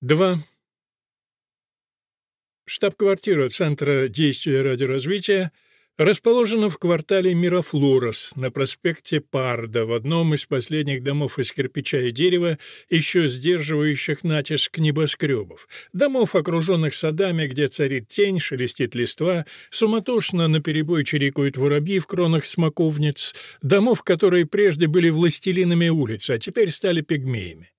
2. Штаб-квартира Центра действия радиоразвития расположена в квартале Мирафлорос на проспекте Парда в одном из последних домов из кирпича и дерева, еще сдерживающих натиск небоскребов. Домов, окруженных садами, где царит тень, шелестит листва, суматошно наперебой чирикают воробьи в кронах смоковниц, домов, которые прежде были властелинами улиц, а теперь стали пигмеями.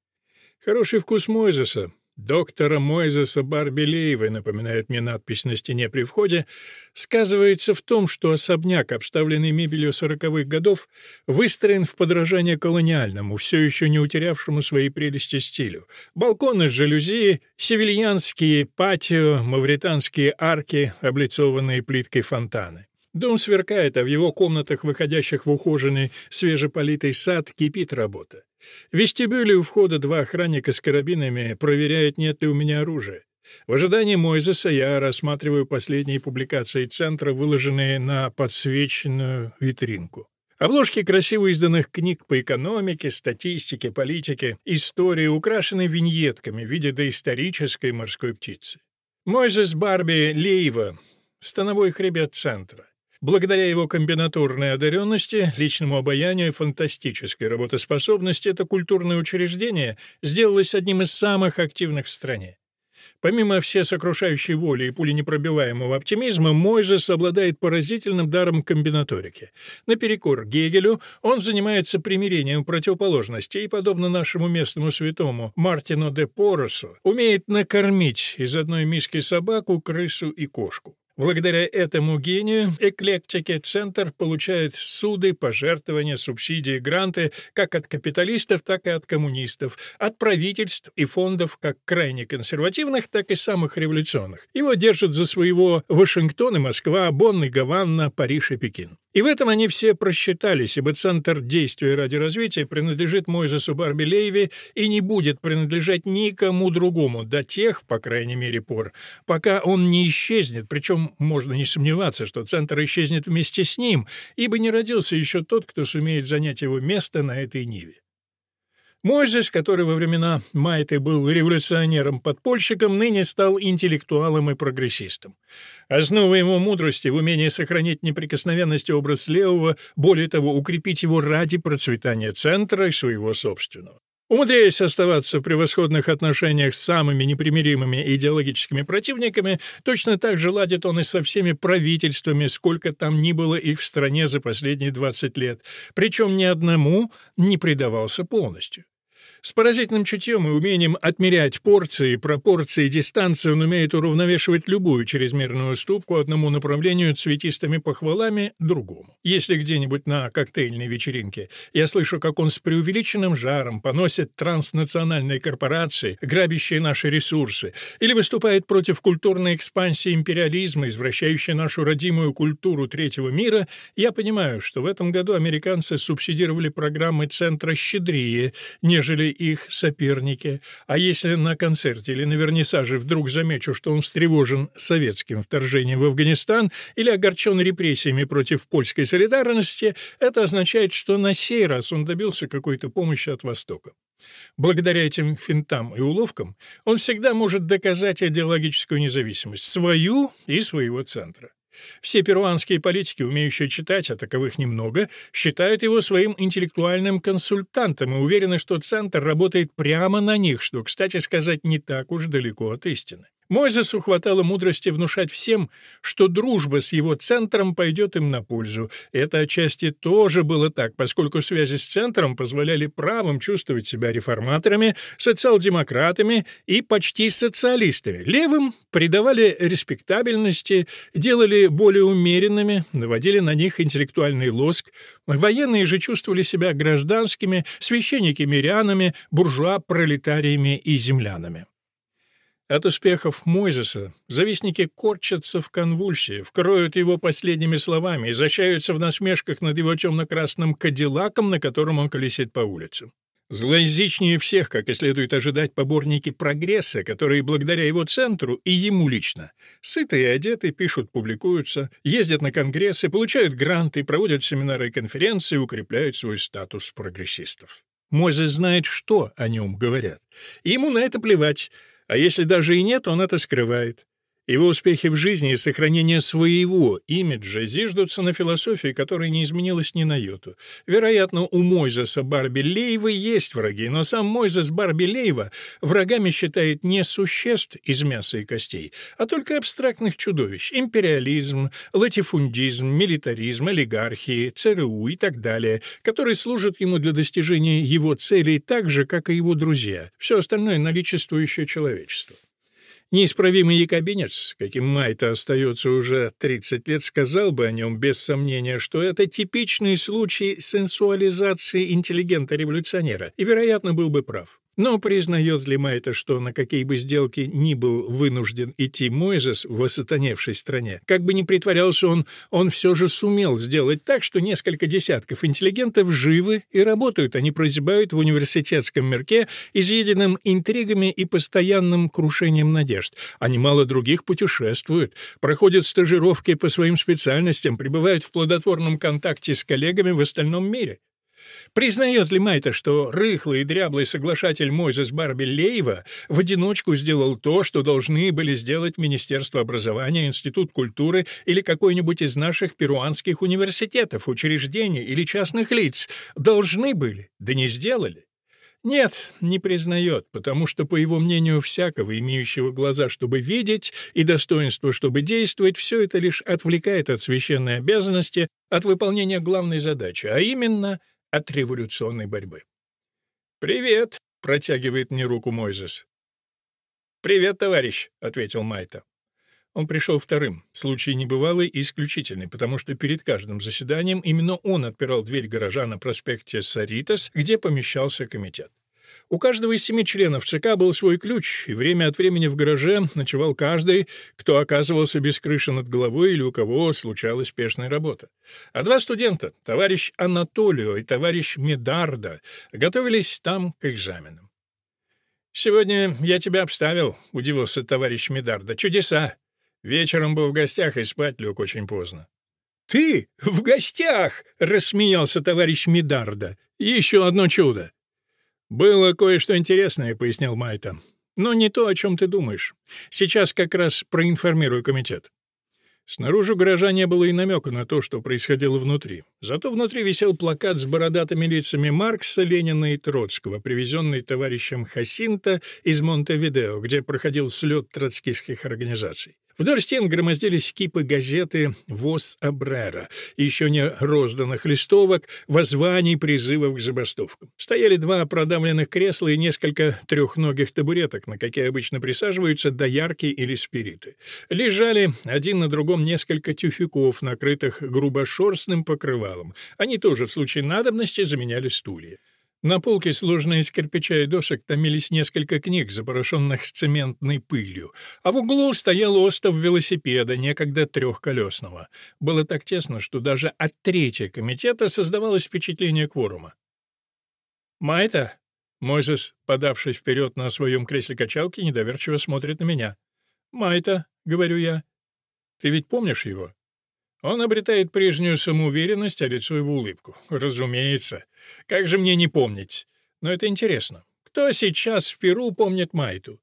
Хороший вкус Мойзеса, доктора Мойзеса Барбелеевой, напоминает мне надпись на стене при входе, сказывается в том, что особняк, обставленный мебелью сороковых годов, выстроен в подражание колониальному, все еще не утерявшему своей прелести стилю. Балконы с жалюзи, севильянские патио, мавританские арки, облицованные плиткой фонтаны. Дом сверкает, а в его комнатах, выходящих в ухоженный, свежеполитый сад, кипит работа. В вестибюле у входа два охранника с карабинами проверяют, нет ли у меня оружия. В ожидании Мойзеса я рассматриваю последние публикации Центра, выложенные на подсвеченную витринку. Обложки красиво изданных книг по экономике, статистике, политике, истории украшены виньетками в виде доисторической морской птицы. Мойзес Барби Лейва — становой хребет Центра. Благодаря его комбинатурной одаренности, личному обаянию и фантастической работоспособности это культурное учреждение сделалось одним из самых активных в стране. Помимо всесокрушающей воли и пуленепробиваемого оптимизма, Мойзес обладает поразительным даром комбинаторики. Наперекор Гегелю он занимается примирением противоположностей и, подобно нашему местному святому Мартину де Поросу, умеет накормить из одной миски собаку, крысу и кошку. Благодаря этому гению эклектики Центр получает суды, пожертвования, субсидии, гранты как от капиталистов, так и от коммунистов, от правительств и фондов как крайне консервативных, так и самых революционных. Его держат за своего Вашингтон и Москва, Бонн и Гаванна, Париж и Пекин. И в этом они все просчитались, ибо Центр действия ради развития принадлежит Мойзесу Барбилееве и не будет принадлежать никому другому до тех, по крайней мере, пор, пока он не исчезнет, причем можно не сомневаться, что Центр исчезнет вместе с ним, ибо не родился еще тот, кто сумеет занять его место на этой ниве. Мойзес, который во времена Майты был революционером-подпольщиком, ныне стал интеллектуалом и прогрессистом. Основа его мудрости в умении сохранить неприкосновенность образ левого, более того, укрепить его ради процветания центра и своего собственного. Умудряясь оставаться в превосходных отношениях с самыми непримиримыми идеологическими противниками, точно так же ладит он и со всеми правительствами, сколько там ни было их в стране за последние 20 лет, причем ни одному не предавался полностью. С поразительным чутьем и умением отмерять порции, пропорции, дистанции он умеет уравновешивать любую чрезмерную уступку одному направлению цветистыми похвалами другому. Если где-нибудь на коктейльной вечеринке я слышу, как он с преувеличенным жаром поносит транснациональные корпорации, грабящие наши ресурсы, или выступает против культурной экспансии империализма, извращающей нашу родимую культуру третьего мира, я понимаю, что в этом году американцы субсидировали программы Центра щедрее, нежели их соперники, а если на концерте или на вернисаже вдруг замечу, что он встревожен советским вторжением в Афганистан или огорчен репрессиями против польской солидарности, это означает, что на сей раз он добился какой-то помощи от Востока. Благодаря этим финтам и уловкам он всегда может доказать идеологическую независимость, свою и своего центра. Все перуанские политики, умеющие читать, а таковых немного, считают его своим интеллектуальным консультантом и уверены, что Центр работает прямо на них, что, кстати сказать, не так уж далеко от истины. Мойзесу хватало мудрости внушать всем, что дружба с его центром пойдет им на пользу. Это отчасти тоже было так, поскольку связи с центром позволяли правым чувствовать себя реформаторами, социал-демократами и почти социалистами. Левым придавали респектабельности, делали более умеренными, наводили на них интеллектуальный лоск. Военные же чувствовали себя гражданскими, священники — мирянами, буржуа — пролетариями и землянами. От успехов Мойзеса завистники корчатся в конвульсии, вкроют его последними словами, изощряются в насмешках над его темно-красным кадиллаком, на котором он колесит по улицам. Злоязычнее всех, как и следует ожидать, поборники прогресса, которые благодаря его центру и ему лично сытые и одеты, пишут, публикуются, ездят на конгрессы, получают гранты, проводят семинары и конференции, укрепляют свой статус прогрессистов. Мойзес знает, что о нем говорят. И ему на это плевать. А если даже и нет, он это скрывает. Его успехи в жизни и сохранение своего имиджа зиждутся на философии, которая не изменилась ни на йоту. Вероятно, у Мойзеса Барби Лейва есть враги, но сам Мойзес Барби Лейва врагами считает не существ из мяса и костей, а только абстрактных чудовищ — империализм, латифундизм, милитаризм, олигархии, ЦРУ и так далее, которые служат ему для достижения его целей так же, как и его друзья, все остальное наличествующее человечество. Неисправимый якобинец, каким Майта остается уже 30 лет, сказал бы о нем без сомнения, что это типичный случай сенсуализации интеллигента-революционера, и, вероятно, был бы прав. Но признает ли Майта, что на какие бы сделки ни был вынужден идти Мойзес в осатаневшей стране, как бы ни притворялся он, он все же сумел сделать так, что несколько десятков интеллигентов живы и работают, они прозябают в университетском мирке, изъеденным интригами и постоянным крушением надежд. А немало других путешествуют, проходят стажировки по своим специальностям, пребывают в плодотворном контакте с коллегами в остальном мире. Признает ли Майта, что рыхлый и дряблый соглашатель Мойзес Барби Лейва в одиночку сделал то, что должны были сделать Министерство образования, Институт культуры или какой-нибудь из наших перуанских университетов, учреждений или частных лиц? Должны были, да не сделали. Нет, не признает, потому что, по его мнению, всякого, имеющего глаза, чтобы видеть, и достоинство, чтобы действовать, все это лишь отвлекает от священной обязанности, от выполнения главной задачи, а именно от революционной борьбы. «Привет!» — протягивает мне руку Мойзес. «Привет, товарищ!» — ответил Майта. Он пришел вторым, случай небывалый и исключительный, потому что перед каждым заседанием именно он отпирал дверь гаража на проспекте Саритас, где помещался комитет. У каждого из семи членов ЦК был свой ключ, и время от времени в гараже ночевал каждый, кто оказывался без крыши над головой или у кого случалась спешная работа. А два студента, товарищ Анатолио и товарищ Медарда, готовились там к экзаменам. «Сегодня я тебя обставил», — удивился товарищ Медарда. «Чудеса! Вечером был в гостях и спать лег очень поздно». «Ты в гостях!» — рассмеялся товарищ Медарда. «Еще одно чудо!» «Было кое-что интересное», — пояснил Майта. «Но не то, о чем ты думаешь. Сейчас как раз проинформирую комитет». Снаружи гаража не было и намека на то, что происходило внутри. Зато внутри висел плакат с бородатыми лицами Маркса, Ленина и Троцкого, привезенный товарищем Хасинта из Монтевидео, где проходил слет троцкистских организаций. Вдоль стен громоздились кипы газеты «Вос Абрера», еще не розданных листовок, воззваний, призывов к забастовкам. Стояли два продавленных кресла и несколько трехногих табуреток, на какие обычно присаживаются доярки или спириты. Лежали один на другом несколько тюфяков, накрытых грубошерстным покрывалом. Они тоже в случае надобности заменяли стулья. На полке, сложенной из кирпича и досок, томились несколько книг, запорошенных цементной пылью, а в углу стоял остов велосипеда, некогда трехколесного. Было так тесно, что даже от третьего комитета создавалось впечатление кворума. «Майта?» Мойзес, подавшись вперед на своем кресле качалки, недоверчиво смотрит на меня. «Майта», — говорю я, — «ты ведь помнишь его?» Он обретает прежнюю самоуверенность, а лицо его улыбку. Разумеется. Как же мне не помнить? Но это интересно. Кто сейчас в Перу помнит Майту?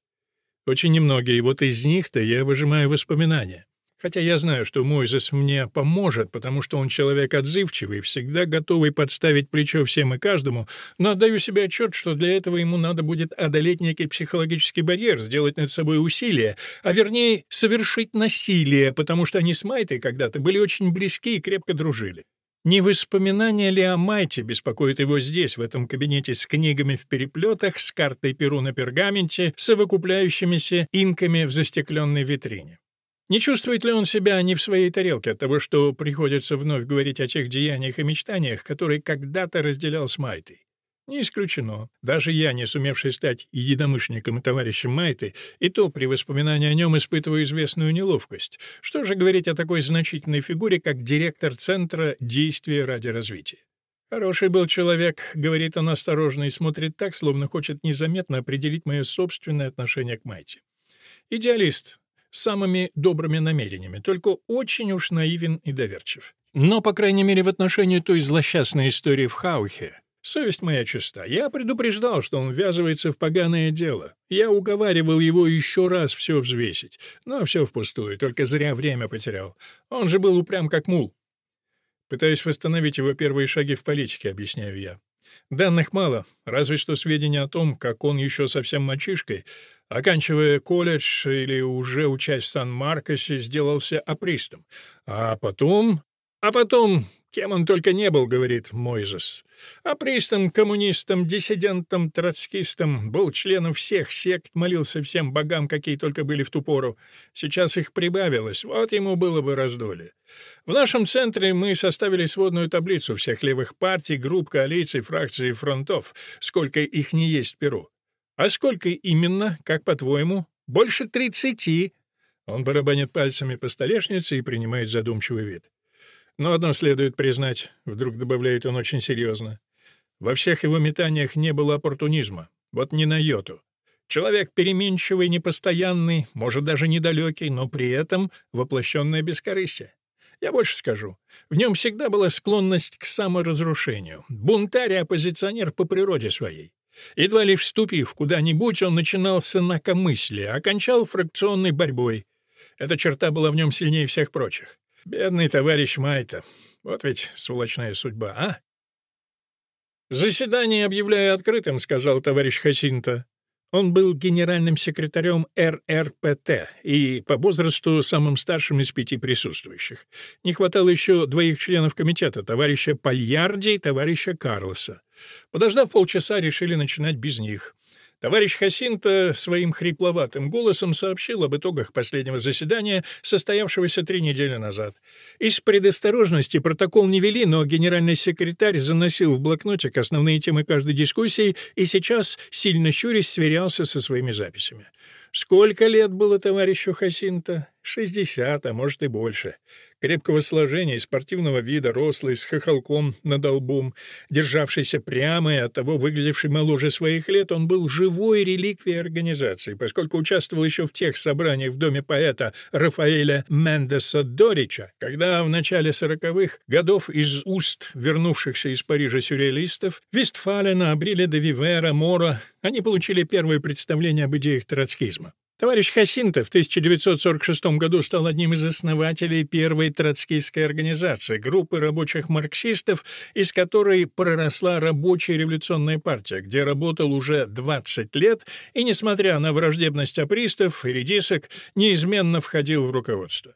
Очень немногие, вот из них-то я выжимаю воспоминания. Хотя я знаю, что Мойзес мне поможет, потому что он человек отзывчивый, всегда готовый подставить плечо всем и каждому, но отдаю себе отчет, что для этого ему надо будет одолеть некий психологический барьер, сделать над собой усилие, а вернее совершить насилие, потому что они с Майтой когда-то были очень близки и крепко дружили. Не воспоминания ли о Майте беспокоит его здесь, в этом кабинете с книгами в переплетах, с картой Перу на пергаменте, совокупляющимися инками в застекленной витрине? Не чувствует ли он себя не в своей тарелке от того, что приходится вновь говорить о тех деяниях и мечтаниях, которые когда-то разделял с Майтой? Не исключено. Даже я, не сумевший стать единомышленником и товарищем Майты, и то при воспоминании о нем испытываю известную неловкость. Что же говорить о такой значительной фигуре, как директор Центра действия ради развития? «Хороший был человек», — говорит он осторожно и смотрит так, словно хочет незаметно определить мое собственное отношение к Майте. «Идеалист, самыми добрыми намерениями, только очень уж наивен и доверчив. Но, по крайней мере, в отношении той злосчастной истории в Хаухе, Совесть моя чиста. Я предупреждал, что он ввязывается в поганое дело. Я уговаривал его еще раз все взвесить. Но все впустую, только зря время потерял. Он же был упрям как мул. Пытаюсь восстановить его первые шаги в политике, объясняю я. Данных мало, разве что сведения о том, как он еще совсем мальчишкой, оканчивая колледж или уже учась в Сан-Маркосе, сделался апристом. А потом... А потом Кем он только не был, говорит Мойзес. Апристом, коммунистом, диссидентом, троцкистом, был членом всех сект, молился всем богам, какие только были в ту пору. Сейчас их прибавилось, вот ему было бы раздолье. В нашем центре мы составили сводную таблицу всех левых партий, групп, коалиций, фракций и фронтов, сколько их не есть в Перу. А сколько именно, как по-твоему? Больше тридцати. Он барабанит пальцами по столешнице и принимает задумчивый вид. Но одно следует признать, вдруг добавляет он очень серьезно. Во всех его метаниях не было оппортунизма. Вот ни на йоту. Человек переменчивый, непостоянный, может, даже недалекий, но при этом воплощенное бескорыстие. Я больше скажу. В нем всегда была склонность к саморазрушению. Бунтарь и оппозиционер по природе своей. Едва ли вступив куда-нибудь, он начинал с инакомыслия, окончал фракционной борьбой. Эта черта была в нем сильнее всех прочих. Бедный товарищ Майта. Вот ведь сволочная судьба, а? «Заседание объявляю открытым», — сказал товарищ Хасинта. Он был генеральным секретарем РРПТ и по возрасту самым старшим из пяти присутствующих. Не хватало еще двоих членов комитета, товарища Пальярди и товарища Карлоса. Подождав полчаса, решили начинать без них. Товарищ Хасинта своим хрипловатым голосом сообщил об итогах последнего заседания, состоявшегося три недели назад. Из предосторожности протокол не вели, но генеральный секретарь заносил в блокнотик основные темы каждой дискуссии и сейчас, сильно щурясь, сверялся со своими записями. Сколько лет было товарищу Хасинта? Шестьдесят, а может и больше крепкого сложения спортивного вида, рослый, с хохолком над лбом, державшийся прямо и оттого выглядевший моложе своих лет, он был живой реликвией организации, поскольку участвовал еще в тех собраниях в доме поэта Рафаэля Мендеса Дорича, когда в начале сороковых годов из уст вернувшихся из Парижа сюрреалистов Вестфалена, Абриля де Вивера, Мора они получили первое представление об идеях троцкизма. Товарищ Хасинта в 1946 году стал одним из основателей первой троцкистской организации, группы рабочих марксистов, из которой проросла рабочая революционная партия, где работал уже 20 лет и, несмотря на враждебность апристов и редисок, неизменно входил в руководство.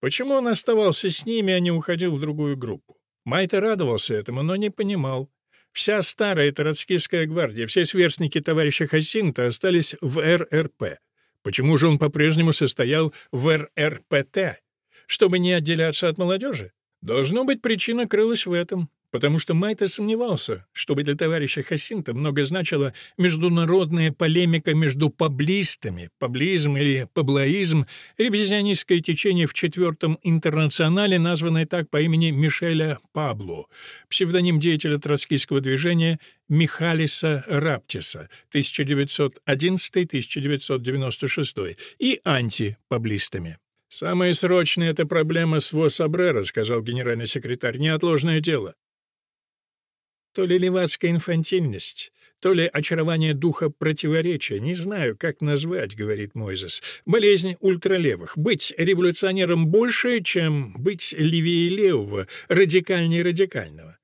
Почему он оставался с ними, а не уходил в другую группу? Майта радовался этому, но не понимал. Вся старая троцкистская гвардия, все сверстники товарища Хасинта остались в РРП. Почему же он по-прежнему состоял в РРПТ? Чтобы не отделяться от молодежи? Должно быть, причина крылась в этом потому что Майта сомневался, чтобы для товарища Хасинта много значила международная полемика между паблистами, паблизм или паблоизм, ревизионистское течение в Четвертом интернационале, названное так по имени Мишеля Пабло, псевдоним деятеля троцкийского движения Михалиса Раптиса 1911-1996 и антипаблистами. «Самое срочное — это проблема с Восабрера», — сказал генеральный секретарь. «Неотложное дело. То ли левацкая инфантильность, то ли очарование духа противоречия, не знаю, как назвать, говорит Мойзес. Болезнь ультралевых. Быть революционером больше, чем быть левее левого, радикальнее радикального.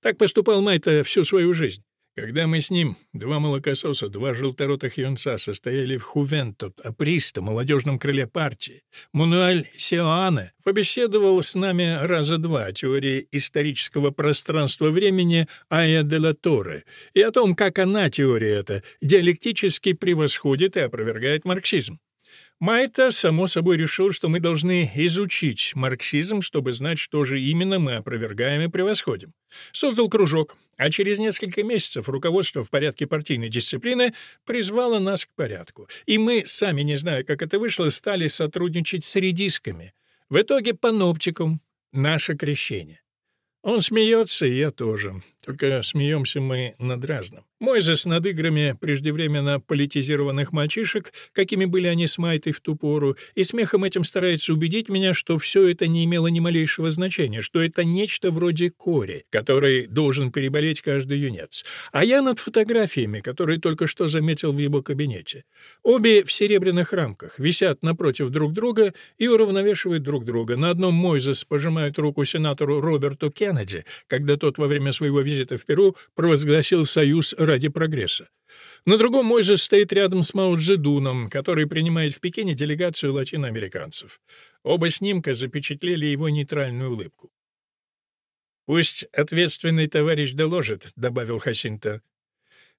Так поступал Майта всю свою жизнь. Когда мы с ним, два молокососа, два желторотых юнца, состояли в Хувентот, Априста, молодежном крыле партии, Мануэль Сиоане побеседовал с нами раза два о теории исторического пространства-времени Ая де ла Торе и о том, как она, теория эта, диалектически превосходит и опровергает марксизм. Майта, само собой, решил, что мы должны изучить марксизм, чтобы знать, что же именно мы опровергаем и превосходим. Создал кружок, а через несколько месяцев руководство в порядке партийной дисциплины призвало нас к порядку. И мы, сами не зная, как это вышло, стали сотрудничать с редисками. В итоге паноптикум — наше крещение. Он смеется, и я тоже. Только смеемся мы над разным. Мойзес над играми преждевременно политизированных мальчишек, какими были они с Майтой в ту пору, и смехом этим старается убедить меня, что все это не имело ни малейшего значения, что это нечто вроде кори, который должен переболеть каждый юнец. А я над фотографиями, которые только что заметил в его кабинете. Обе в серебряных рамках, висят напротив друг друга и уравновешивают друг друга. На одном Мойзес пожимает руку сенатору Роберту Кеннеди, когда тот во время своего визита в Перу провозгласил союз ради прогресса. На другом Мойзес стоит рядом с Мао Цзэдуном, который принимает в Пекине делегацию латиноамериканцев. Оба снимка запечатлели его нейтральную улыбку. «Пусть ответственный товарищ доложит», — добавил Хасинта.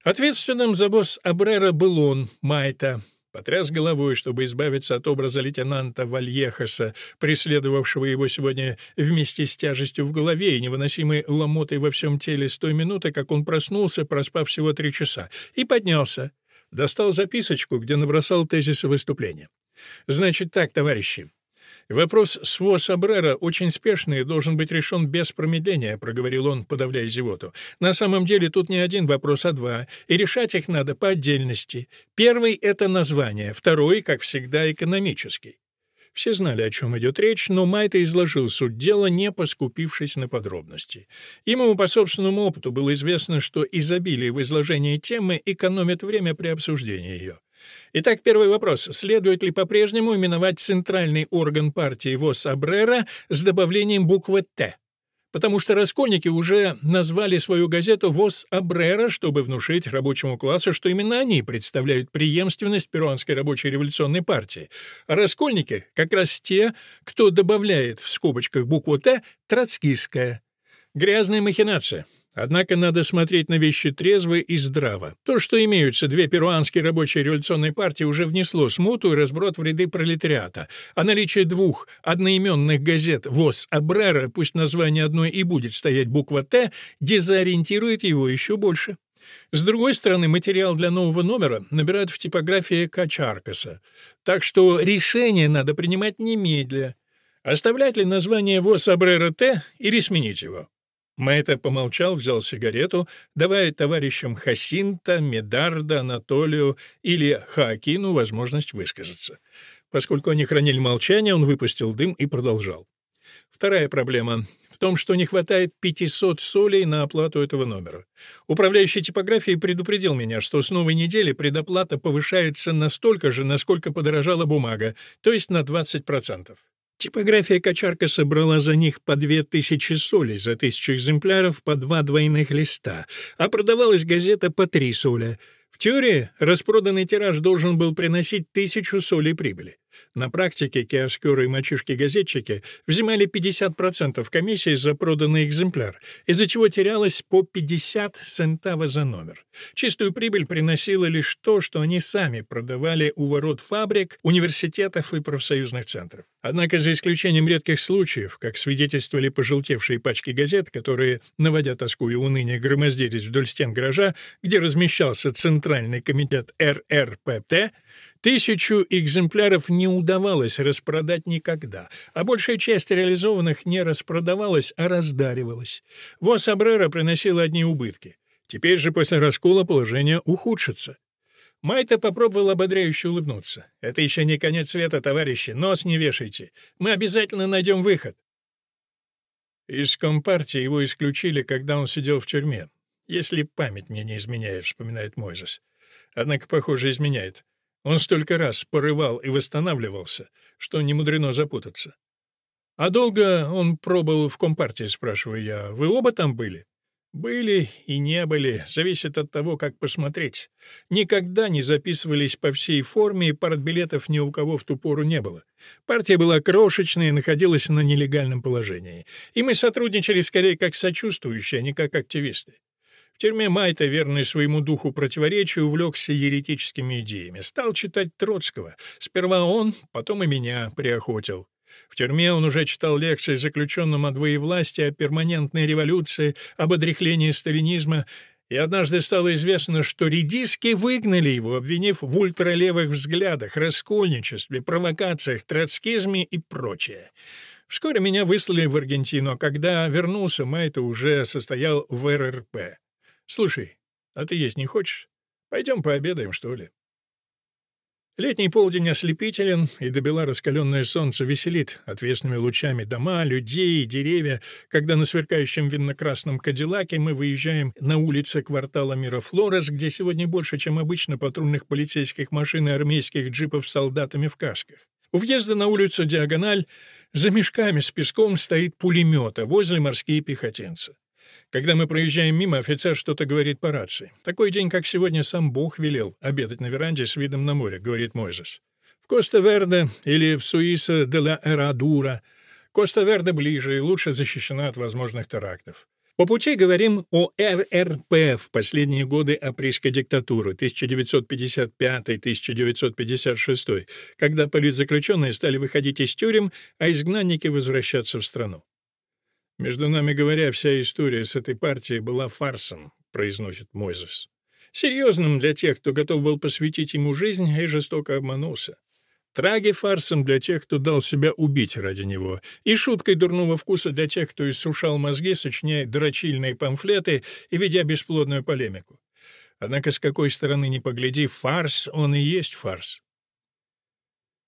Ответственным за босс Абрера был он, Майта, потряс головой, чтобы избавиться от образа лейтенанта Вальехаса, преследовавшего его сегодня вместе с тяжестью в голове и невыносимой ломотой во всем теле с той минуты, как он проснулся, проспав всего три часа, и поднялся. Достал записочку, где набросал тезисы выступления. «Значит так, товарищи, «Вопрос с Абрера очень спешный и должен быть решен без промедления», — проговорил он, подавляя зевоту. «На самом деле тут не один вопрос, а два, и решать их надо по отдельности. Первый — это название, второй, как всегда, экономический». Все знали, о чем идет речь, но Майта изложил суть дела, не поскупившись на подробности. Ему по собственному опыту было известно, что изобилие в изложении темы экономит время при обсуждении ее. Итак, первый вопрос. Следует ли по-прежнему именовать центральный орган партии ВОЗ Абрера с добавлением буквы «Т»? Потому что раскольники уже назвали свою газету «ВОЗ Абрера», чтобы внушить рабочему классу, что именно они представляют преемственность перуанской рабочей революционной партии. А раскольники — как раз те, кто добавляет в скобочках букву «Т» троцкистская. Грязная махинация. Однако надо смотреть на вещи трезво и здраво. То, что имеются две перуанские рабочие революционные партии, уже внесло смуту и разброд в ряды пролетариата. А наличие двух одноименных газет «ВОЗ Абрера», пусть название одной и будет стоять буква «Т», дезориентирует его еще больше. С другой стороны, материал для нового номера набирают в типографии Качаркаса. Так что решение надо принимать немедля. Оставлять ли название ВОЗ Абрера Т или сменить его? Мэйта помолчал, взял сигарету, давая товарищам Хасинта, Медарда, Анатолию или Хаакину возможность высказаться. Поскольку они хранили молчание, он выпустил дым и продолжал. Вторая проблема в том, что не хватает 500 солей на оплату этого номера. Управляющий типографией предупредил меня, что с новой недели предоплата повышается настолько же, насколько подорожала бумага, то есть на 20%. Типография Качарка собрала за них по две тысячи солей за тысячу экземпляров по два двойных листа, а продавалась газета по три соля. В теории распроданный тираж должен был приносить тысячу солей прибыли. На практике киоскеры и мальчишки-газетчики взимали 50% комиссии за проданный экземпляр, из-за чего терялось по 50 центава за номер. Чистую прибыль приносило лишь то, что они сами продавали у ворот фабрик, университетов и профсоюзных центров. Однако, за исключением редких случаев, как свидетельствовали пожелтевшие пачки газет, которые, наводя тоску и уныние, громоздились вдоль стен гаража, где размещался Центральный комитет РРПТ, Тысячу экземпляров не удавалось распродать никогда, а большая часть реализованных не распродавалась, а раздаривалась. Вос Абрера приносил одни убытки. Теперь же после раскола положение ухудшится. Майта попробовал ободряюще улыбнуться. «Это еще не конец света, товарищи, нос не вешайте. Мы обязательно найдем выход». Из Компартии его исключили, когда он сидел в тюрьме. «Если память мне не изменяет», — вспоминает Мойзес. Однако, похоже, изменяет. Он столько раз порывал и восстанавливался, что не мудрено запутаться. «А долго он пробыл в Компартии?» — спрашиваю я. «Вы оба там были?» «Были и не были. Зависит от того, как посмотреть. Никогда не записывались по всей форме, и партбилетов ни у кого в ту пору не было. Партия была крошечная и находилась на нелегальном положении. И мы сотрудничали скорее как сочувствующие, а не как активисты. В тюрьме Майта, верный своему духу противоречия, увлекся еретическими идеями. Стал читать Троцкого. Сперва он, потом и меня приохотил. В тюрьме он уже читал лекции заключенным о двоевластии, о перманентной революции, об отрехлении сталинизма, и однажды стало известно, что редиски выгнали его, обвинив в ультралевых взглядах, раскольничестве, провокациях, троцкизме и прочее. Вскоре меня выслали в Аргентину, а когда вернулся, Майта уже состоял в РРП. Слушай, а ты есть не хочешь? Пойдем пообедаем, что ли? Летний полдень ослепителен, и добела раскаленное солнце веселит отвесными лучами дома, людей, деревья, когда на сверкающем винно-красном Кадиллаке мы выезжаем на улицы квартала Мирафлорес, где сегодня больше, чем обычно, патрульных полицейских машин и армейских джипов с солдатами в касках. У въезда на улицу Диагональ за мешками с песком стоит пулемет, а возле морские пехотинцы. Когда мы проезжаем мимо, офицер что-то говорит по рации. «Такой день, как сегодня, сам Бог велел обедать на веранде с видом на море», — говорит Мойзес. «В Коста-Верде или в Суиса де ла Эрадура. Коста-Верде ближе и лучше защищена от возможных терактов. По пути говорим о РРП в последние годы апрельской диктатуры 1955-1956, когда политзаключенные стали выходить из тюрем, а изгнанники возвращаться в страну. «Между нами говоря, вся история с этой партией была фарсом», — произносит Мойзес. «Серьезным для тех, кто готов был посвятить ему жизнь и жестоко обманулся. Траги фарсом для тех, кто дал себя убить ради него, и шуткой дурного вкуса для тех, кто иссушал мозги, сочиняя дрочильные памфлеты и ведя бесплодную полемику. Однако, с какой стороны ни погляди, фарс он и есть фарс.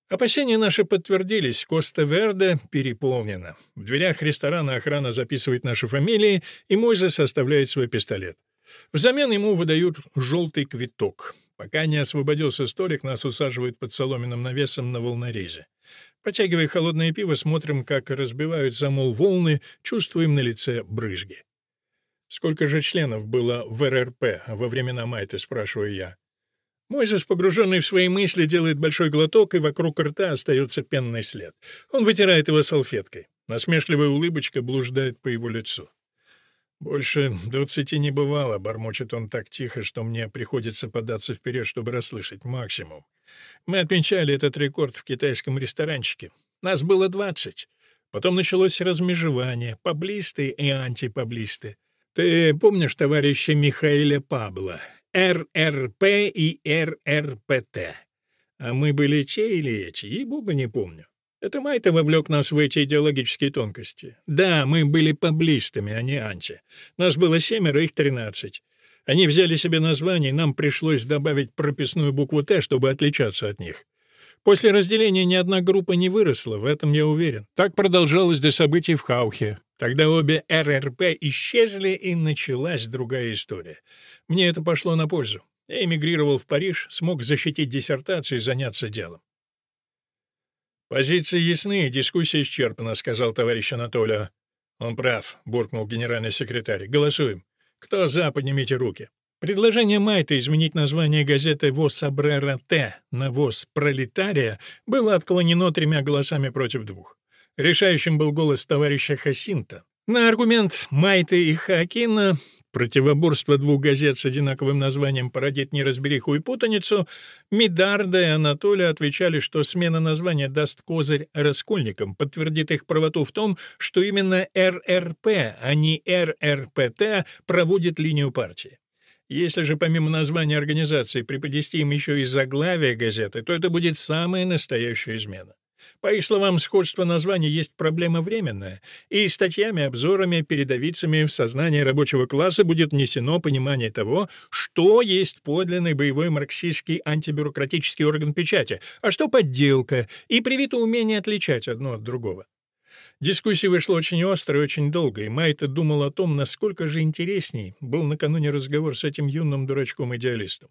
Опасения наши подтвердились. Коста-Верде переполнена. В дверях ресторана охрана записывает наши фамилии, и Мойзе составляет свой пистолет. Взамен ему выдают желтый квиток. Пока не освободился столик, нас усаживают под соломенным навесом на волнорезе. Потягивая холодное пиво, смотрим, как разбивают замол волны, чувствуем на лице брызги. «Сколько же членов было в РРП во времена Майты?» — спрашиваю я. Мойзес, погруженный в свои мысли, делает большой глоток, и вокруг рта остается пенный след. Он вытирает его салфеткой. Насмешливая улыбочка блуждает по его лицу. «Больше двадцати не бывало», — бормочет он так тихо, что мне приходится податься вперед, чтобы расслышать максимум. «Мы отмечали этот рекорд в китайском ресторанчике. Нас было двадцать. Потом началось размежевание, поблисты и антипоблисты. Ты помнишь товарища Михаила Пабла? РРП и РРПТ. А мы были те или эти, ей-богу не помню. Это Майта вовлек нас в эти идеологические тонкости. Да, мы были паблистами, а не анти. Нас было семеро, их тринадцать. Они взяли себе название, нам пришлось добавить прописную букву «Т», чтобы отличаться от них. После разделения ни одна группа не выросла, в этом я уверен. Так продолжалось до событий в Хаухе. Тогда обе РРП исчезли, и началась другая история. Мне это пошло на пользу. Я эмигрировал в Париж, смог защитить диссертацию и заняться делом. «Позиции ясны, дискуссия исчерпана», — сказал товарищ Анатолий. «Он прав», — буркнул генеральный секретарь. «Голосуем. Кто за, поднимите руки». Предложение Майта изменить название газеты «Вос Абрера Т» на «Вос Пролетария» было отклонено тремя голосами против двух. Решающим был голос товарища Хасинта. На аргумент Майта и Хакина противоборство двух газет с одинаковым названием породит неразбериху и путаницу, Мидарда и Анатолий отвечали, что смена названия даст козырь раскольникам, подтвердит их правоту в том, что именно РРП, а не РРПТ, проводит линию партии. Если же помимо названия организации преподнести им еще и заглавие газеты, то это будет самая настоящая измена. По их словам, сходство названий есть проблема временная, и статьями, обзорами, передовицами в сознание рабочего класса будет внесено понимание того, что есть подлинный боевой марксистский антибюрократический орган печати, а что подделка, и привито умение отличать одно от другого. Дискуссия вышла очень острой и очень долго, и Майта думал о том, насколько же интересней был накануне разговор с этим юным дурачком-идеалистом.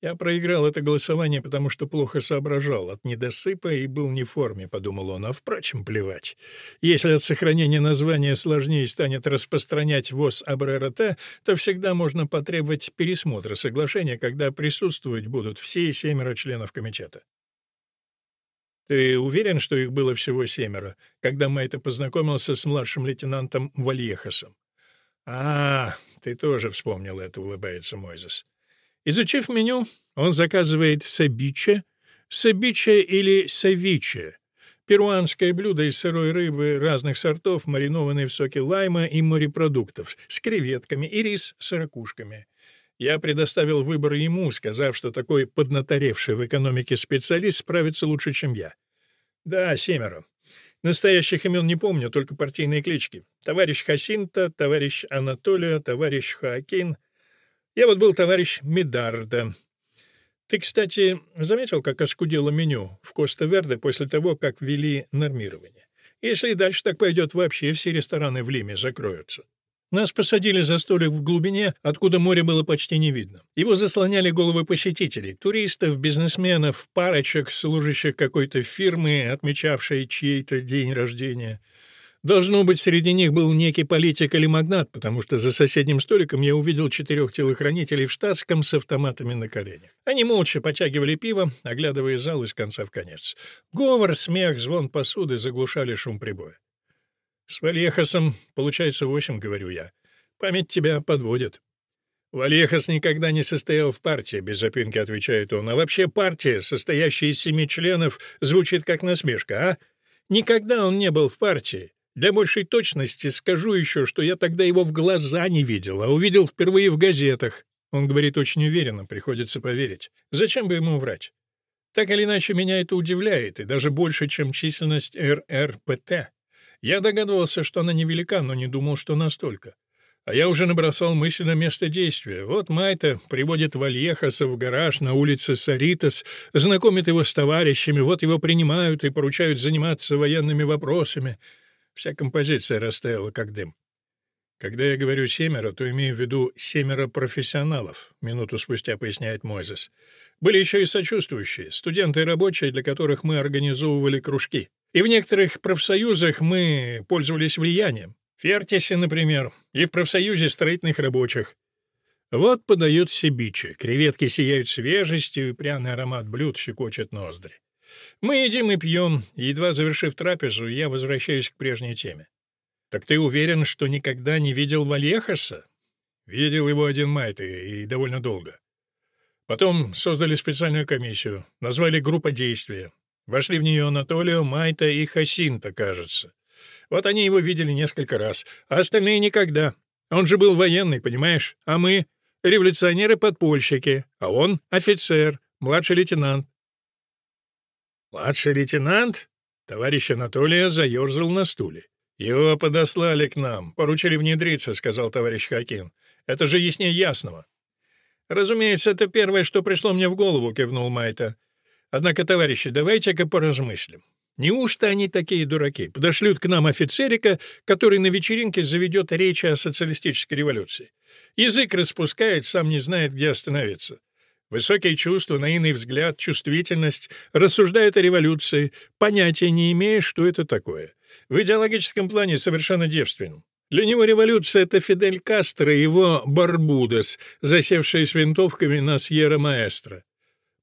«Я проиграл это голосование, потому что плохо соображал от недосыпа и был не в форме», — подумал он, — «а впрочем, плевать. Если от сохранения названия сложнее станет распространять ВОЗ АБРРТ, то всегда можно потребовать пересмотра соглашения, когда присутствовать будут все семеро членов комитета». «Ты уверен, что их было всего семеро, когда Майта познакомился с младшим лейтенантом Вальехасом?» «А, ты тоже вспомнил это», — улыбается Мойзес. Изучив меню, он заказывает сабиче, сабиче или савиче, перуанское блюдо из сырой рыбы разных сортов, маринованное в соке лайма и морепродуктов, с креветками и рис с ракушками. Я предоставил выбор ему, сказав, что такой поднаторевший в экономике специалист справится лучше, чем я. Да, семеро. Настоящих имен не помню, только партийные клички. Товарищ Хасинта, товарищ Анатолия, товарищ Хоакин. Я вот был товарищ Медарда. Ты, кстати, заметил, как оскудело меню в Коста-Верде после того, как ввели нормирование? Если дальше так пойдет, вообще все рестораны в Лиме закроются. Нас посадили за столик в глубине, откуда море было почти не видно. Его заслоняли головы посетителей, туристов, бизнесменов, парочек, служащих какой-то фирмы, отмечавшей чей-то день рождения. Должно быть, среди них был некий политик или магнат, потому что за соседним столиком я увидел четырех телохранителей в штатском с автоматами на коленях. Они молча потягивали пиво, оглядывая зал из конца в конец. Говор, смех, звон посуды заглушали шум прибоя. «С Вальехасом получается восемь», — говорю я. «Память тебя подводит». «Вальехас никогда не состоял в партии», — без запинки отвечает он. «А вообще партия, состоящая из семи членов, звучит как насмешка, а? Никогда он не был в партии. Для большей точности скажу еще, что я тогда его в глаза не видел, а увидел впервые в газетах. Он говорит очень уверенно, приходится поверить. Зачем бы ему врать? Так или иначе, меня это удивляет, и даже больше, чем численность РРПТ. Я догадывался, что она невелика, но не думал, что настолько. А я уже набросал мысль на место действия. Вот Майта приводит Вальехаса в гараж на улице Саритас, знакомит его с товарищами, вот его принимают и поручают заниматься военными вопросами. Вся композиция растаяла, как дым. Когда я говорю «семеро», то имею в виду «семеро профессионалов», — минуту спустя поясняет Мойзес. Были еще и сочувствующие, студенты и рабочие, для которых мы организовывали кружки. И в некоторых профсоюзах мы пользовались влиянием. Фертисе, например, и в профсоюзе строительных рабочих. Вот подают сибичи. Креветки сияют свежестью, и пряный аромат блюд щекочет ноздри. Мы едим и пьем, едва завершив трапезу, я возвращаюсь к прежней теме. «Так ты уверен, что никогда не видел Вальехаса?» «Видел его один Майт, и, и довольно долго. Потом создали специальную комиссию, назвали группа действия. Вошли в нее Анатолио, Майта и Хасинта, кажется. Вот они его видели несколько раз, а остальные никогда. Он же был военный, понимаешь? А мы — революционеры-подпольщики, а он — офицер, младший лейтенант. «Младший лейтенант?» Товарищ Анатолия заерзал на стуле. «Его подослали к нам, поручили внедриться», — сказал товарищ Хакин. «Это же яснее ясного». «Разумеется, это первое, что пришло мне в голову», — кивнул Майта. Однако, товарищи, давайте-ка поразмыслим. Неужто они такие дураки? Подошлют к нам офицерика, который на вечеринке заведет речь о социалистической революции. Язык распускает, сам не знает, где остановиться. Высокие чувства, наивный взгляд, чувствительность, рассуждает о революции, понятия не имея, что это такое. В идеологическом плане совершенно девственным. Для него революция — это Фидель Кастро и его Барбудос, засевшие с винтовками на Сьерра-Маэстро.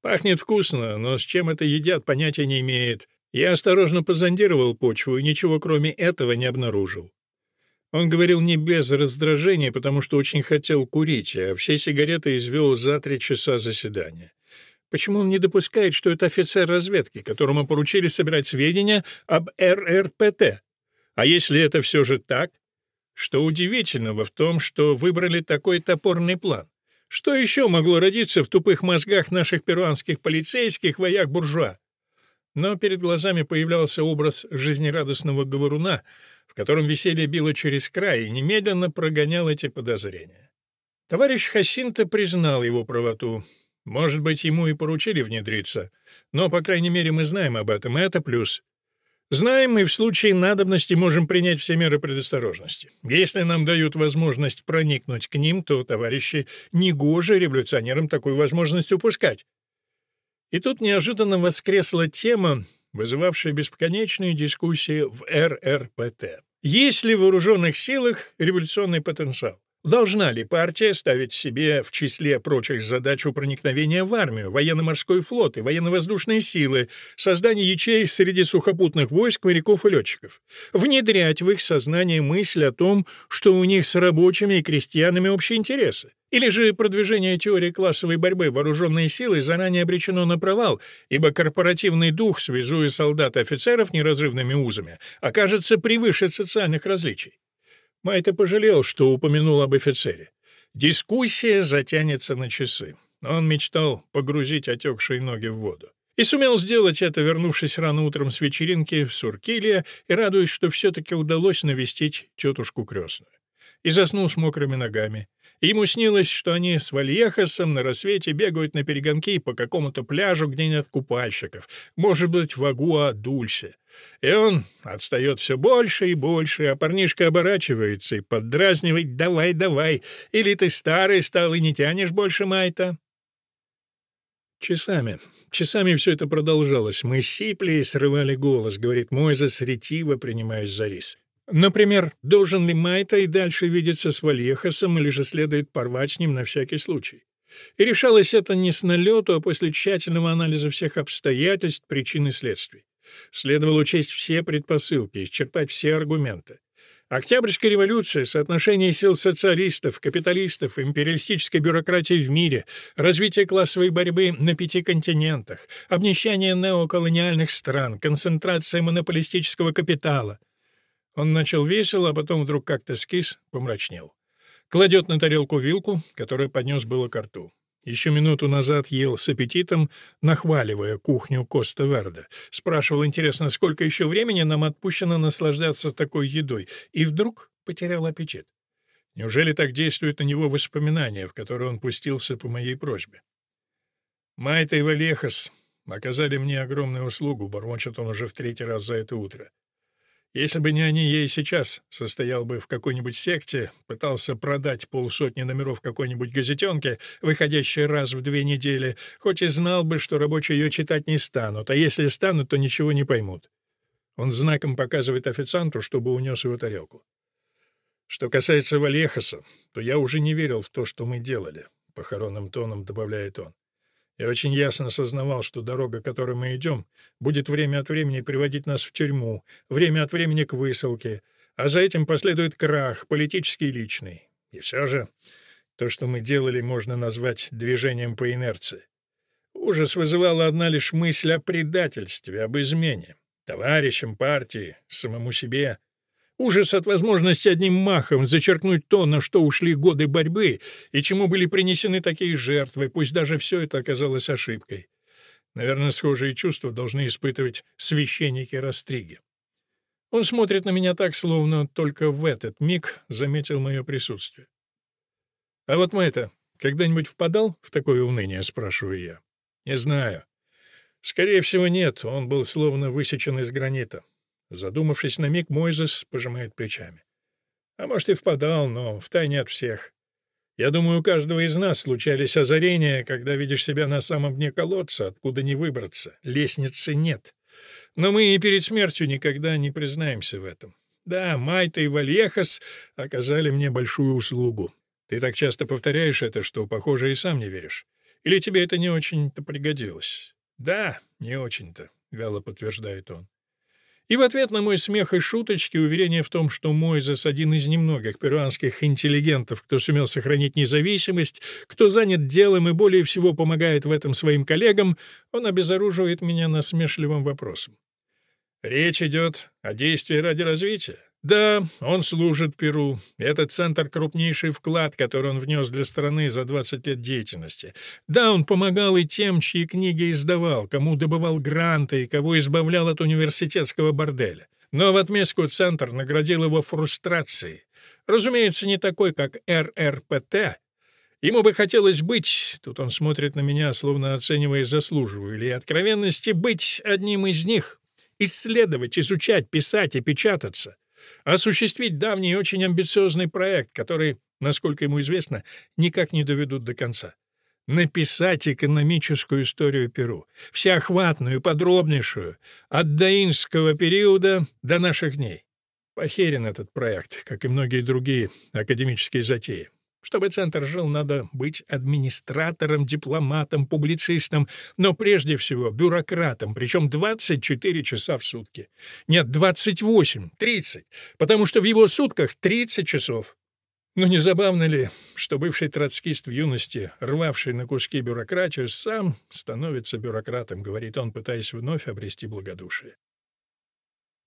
Пахнет вкусно, но с чем это едят, понятия не имеет. Я осторожно позондировал почву и ничего кроме этого не обнаружил. Он говорил не без раздражения, потому что очень хотел курить, а все сигареты извел за три часа заседания. Почему он не допускает, что это офицер разведки, которому поручили собирать сведения об РРПТ? А если это все же так? Что удивительного в том, что выбрали такой топорный план? Что еще могло родиться в тупых мозгах наших перуанских полицейских вояк-буржуа? Но перед глазами появлялся образ жизнерадостного говоруна, в котором веселье било через край и немедленно прогонял эти подозрения. Товарищ Хасинта признал его правоту. Может быть, ему и поручили внедриться, но, по крайней мере, мы знаем об этом, и это плюс. Знаем, и в случае надобности можем принять все меры предосторожности. Если нам дают возможность проникнуть к ним, то, товарищи, негоже революционерам такую возможность упускать. И тут неожиданно воскресла тема, вызывавшая бесконечные дискуссии в РРПТ. Есть ли в вооруженных силах революционный потенциал? Должна ли партия ставить себе в числе прочих задачу проникновения в армию, военно-морской флот и военно-воздушные силы, создание ячеек среди сухопутных войск, моряков и летчиков? Внедрять в их сознание мысль о том, что у них с рабочими и крестьянами общие интересы? Или же продвижение теории классовой борьбы вооруженной силой заранее обречено на провал, ибо корпоративный дух, связуя солдат и офицеров неразрывными узами, окажется превыше социальных различий? Майта пожалел, что упомянул об офицере. Дискуссия затянется на часы. Он мечтал погрузить отекшие ноги в воду. И сумел сделать это, вернувшись рано утром с вечеринки в Суркиле и радуясь, что все-таки удалось навестить тетушку крестную. И заснул с мокрыми ногами. Ему снилось, что они с Вальехасом на рассвете бегают на перегонки по какому-то пляжу, где нет купальщиков, может быть, в Агуа-Дульсе. И он отстает все больше и больше, а парнишка оборачивается и поддразнивает «давай, давай», или ты старый стал и не тянешь больше майта. Часами, часами все это продолжалось. Мы сипли и срывали голос, говорит Мойзес, ретиво принимаясь за рис. Например, должен ли Майта и дальше видеться с Вальехасом, или же следует порвать с ним на всякий случай? И решалось это не с налету, а после тщательного анализа всех обстоятельств, причин и следствий. Следовало учесть все предпосылки, исчерпать все аргументы. Октябрьская революция, соотношение сил социалистов, капиталистов, империалистической бюрократии в мире, развитие классовой борьбы на пяти континентах, обнищание неоколониальных стран, концентрация монополистического капитала. Он начал весело, а потом вдруг как-то скис, помрачнел. Кладет на тарелку вилку, которую поднес было к рту. Еще минуту назад ел с аппетитом, нахваливая кухню Коста Верде. Спрашивал, интересно, сколько еще времени нам отпущено наслаждаться такой едой, и вдруг потерял аппетит. Неужели так действуют на него воспоминания, в которые он пустился по моей просьбе? Майта и Валехас оказали мне огромную услугу, бормочет он уже в третий раз за это утро. Если бы не они, я и сейчас состоял бы в какой-нибудь секте, пытался продать полсотни номеров какой-нибудь газетенки, выходящей раз в две недели, хоть и знал бы, что рабочие ее читать не станут, а если станут, то ничего не поймут. Он знаком показывает официанту, чтобы унес его тарелку. Что касается Вальехаса, то я уже не верил в то, что мы делали, — похоронным тоном добавляет он. Я очень ясно осознавал, что дорога, которой мы идем, будет время от времени приводить нас в тюрьму, время от времени к высылке, а за этим последует крах, политический и личный. И все же то, что мы делали, можно назвать движением по инерции. Ужас вызывала одна лишь мысль о предательстве, об измене. Товарищам партии, самому себе. Ужас от возможности одним махом зачеркнуть то, на что ушли годы борьбы, и чему были принесены такие жертвы, пусть даже все это оказалось ошибкой. Наверное, схожие чувства должны испытывать священники Растриги. Он смотрит на меня так, словно только в этот миг заметил мое присутствие. «А вот мы когда-нибудь впадал в такое уныние?» — спрашиваю я. «Не знаю. Скорее всего, нет. Он был словно высечен из гранита. Задумавшись на миг, Мойзес пожимает плечами. А может, и впадал, но втайне от всех. Я думаю, у каждого из нас случались озарения, когда видишь себя на самом дне колодца, откуда не выбраться. Лестницы нет. Но мы и перед смертью никогда не признаемся в этом. Да, Майта и Вальехас оказали мне большую услугу. Ты так часто повторяешь это, что, похоже, и сам не веришь. Или тебе это не очень-то пригодилось? Да, не очень-то, — вяло подтверждает он. И в ответ на мой смех и шуточки, уверение в том, что Мойзес — один из немногих перуанских интеллигентов, кто сумел сохранить независимость, кто занят делом и более всего помогает в этом своим коллегам, он обезоруживает меня насмешливым вопросом. Речь идет о действии ради развития. Да, он служит Перу. Этот центр — крупнейший вклад, который он внес для страны за 20 лет деятельности. Да, он помогал и тем, чьи книги издавал, кому добывал гранты и кого избавлял от университетского борделя. Но в отместку центр наградил его фрустрацией. Разумеется, не такой, как РРПТ. Ему бы хотелось быть, тут он смотрит на меня, словно оценивая, заслуживаю ли откровенности, быть одним из них. Исследовать, изучать, писать и печататься осуществить давний и очень амбициозный проект, который, насколько ему известно, никак не доведут до конца. Написать экономическую историю Перу, всеохватную, подробнейшую, от даинского периода до наших дней. Похерен этот проект, как и многие другие академические затеи. Чтобы центр жил, надо быть администратором, дипломатом, публицистом, но прежде всего бюрократом, причем 24 часа в сутки. Нет, 28, 30, потому что в его сутках 30 часов. Но не забавно ли, что бывший троцкист в юности, рвавший на куски бюрократию, сам становится бюрократом, говорит он, пытаясь вновь обрести благодушие.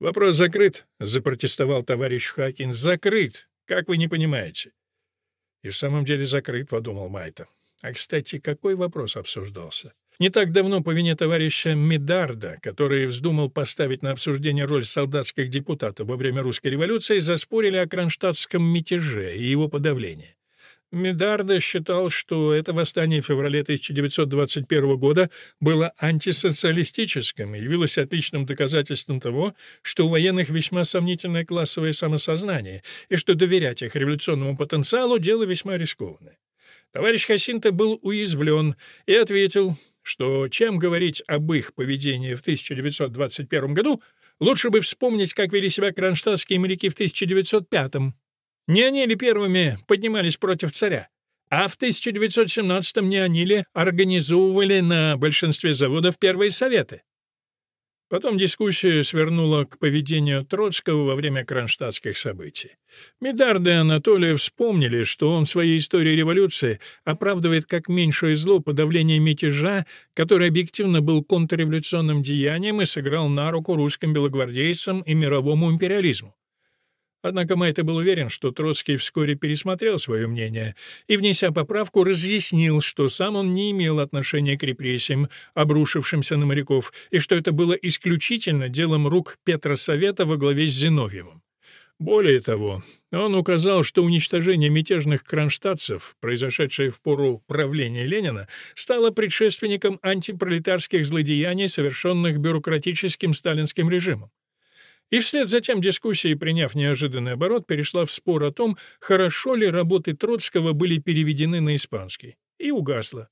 «Вопрос закрыт», — запротестовал товарищ Хакин. «Закрыт, как вы не понимаете. «И в самом деле закрыт», — подумал Майта. «А, кстати, какой вопрос обсуждался?» Не так давно по вине товарища Медарда, который вздумал поставить на обсуждение роль солдатских депутатов во время русской революции, заспорили о кронштадтском мятеже и его подавлении. Медарда считал, что это восстание в феврале 1921 года было антисоциалистическим и явилось отличным доказательством того, что у военных весьма сомнительное классовое самосознание и что доверять их революционному потенциалу — дело весьма рискованное. Товарищ Хасинта был уязвлен и ответил, что чем говорить об их поведении в 1921 году, лучше бы вспомнить, как вели себя кронштадтские моряки в 1905 -м. Не они ли первыми поднимались против царя? А в 1917-м не они ли организовывали на большинстве заводов первые советы? Потом дискуссия свернула к поведению Троцкого во время кронштадтских событий. Медарды и Анатолия вспомнили, что он в своей истории революции оправдывает как меньшее зло подавление мятежа, который объективно был контрреволюционным деянием и сыграл на руку русским белогвардейцам и мировому империализму. Однако Майта был уверен, что Троцкий вскоре пересмотрел свое мнение и, внеся поправку, разъяснил, что сам он не имел отношения к репрессиям, обрушившимся на моряков, и что это было исключительно делом рук Петра Совета во главе с Зиновьевым. Более того, он указал, что уничтожение мятежных кронштадтцев, произошедшее в пору правления Ленина, стало предшественником антипролетарских злодеяний, совершенных бюрократическим сталинским режимом. И вслед за тем дискуссия, приняв неожиданный оборот, перешла в спор о том, хорошо ли работы Троцкого были переведены на испанский, и угасла.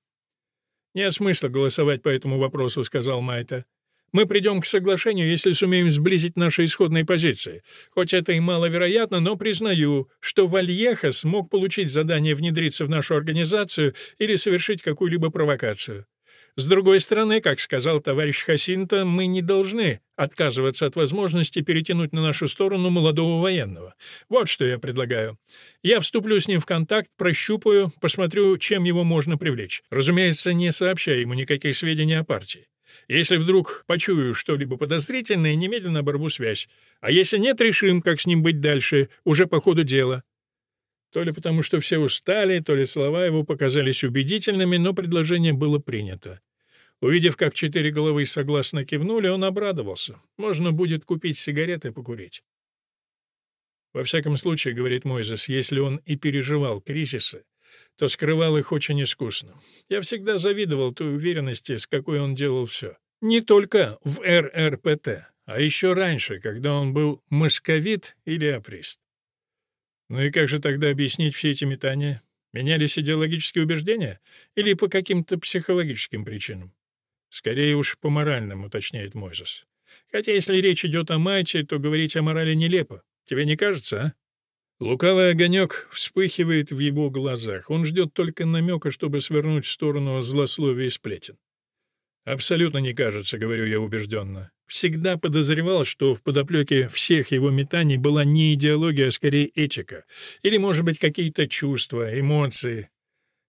«Нет смысла голосовать по этому вопросу», — сказал Майта. «Мы придем к соглашению, если сумеем сблизить наши исходные позиции. Хоть это и маловероятно, но признаю, что Вальеха смог получить задание внедриться в нашу организацию или совершить какую-либо провокацию. С другой стороны, как сказал товарищ Хасинта, мы не должны отказываться от возможности перетянуть на нашу сторону молодого военного. Вот что я предлагаю. Я вступлю с ним в контакт, прощупаю, посмотрю, чем его можно привлечь. Разумеется, не сообщая ему никаких сведений о партии. Если вдруг почую что-либо подозрительное, немедленно оборву связь. А если нет, решим, как с ним быть дальше, уже по ходу дела. То ли потому, что все устали, то ли слова его показались убедительными, но предложение было принято. Увидев, как четыре головы согласно кивнули, он обрадовался. Можно будет купить сигареты и покурить. Во всяком случае, говорит Мойзес, если он и переживал кризисы, то скрывал их очень искусно. Я всегда завидовал той уверенности, с какой он делал все. Не только в РРПТ, а еще раньше, когда он был московит или априст. Ну и как же тогда объяснить все эти метания? Менялись идеологические убеждения или по каким-то психологическим причинам? Скорее уж по моральным, уточняет Мойзес. Хотя если речь идет о Майте, то говорить о морали нелепо. Тебе не кажется, а? Лукавый огонек вспыхивает в его глазах. Он ждет только намека, чтобы свернуть в сторону злословия и сплетен. «Абсолютно не кажется», — говорю я убежденно. Всегда подозревал, что в подоплеке всех его метаний была не идеология, а скорее этика. Или, может быть, какие-то чувства, эмоции.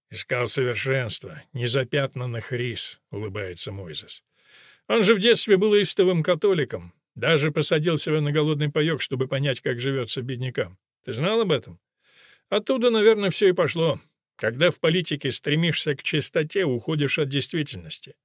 Искал совершенство, незапятнанных рис, — улыбается Мойзес. Он же в детстве был истовым католиком. Даже посадил себя на голодный паёк, чтобы понять, как живется беднякам. Ты знал об этом? Оттуда, наверное, все и пошло. Когда в политике стремишься к чистоте, уходишь от действительности.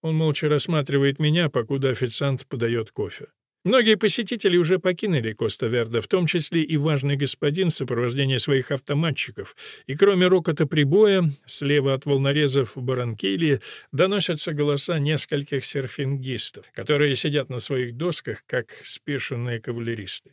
Он молча рассматривает меня, покуда официант подает кофе. Многие посетители уже покинули Коста-Верде, в том числе и важный господин в сопровождении своих автоматчиков, и кроме рокота прибоя, слева от волнорезов в Баранкилье доносятся голоса нескольких серфингистов, которые сидят на своих досках, как спешенные кавалеристы.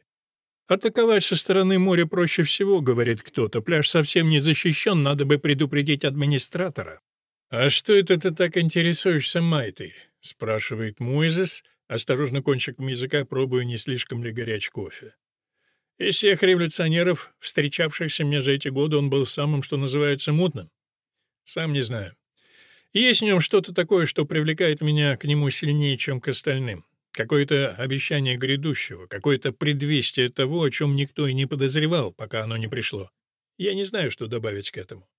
«Атаковать со стороны моря проще всего», — говорит кто-то. «Пляж совсем не защищен, надо бы предупредить администратора». «А что это ты так интересуешься Майтой?» — спрашивает Муизес, осторожно кончиком языка пробую, не слишком ли горяч кофе. Из всех революционеров, встречавшихся мне за эти годы, он был самым, что называется, мутным. Сам не знаю. Есть в нем что-то такое, что привлекает меня к нему сильнее, чем к остальным. Какое-то обещание грядущего, какое-то предвестие того, о чем никто и не подозревал, пока оно не пришло. Я не знаю, что добавить к этому.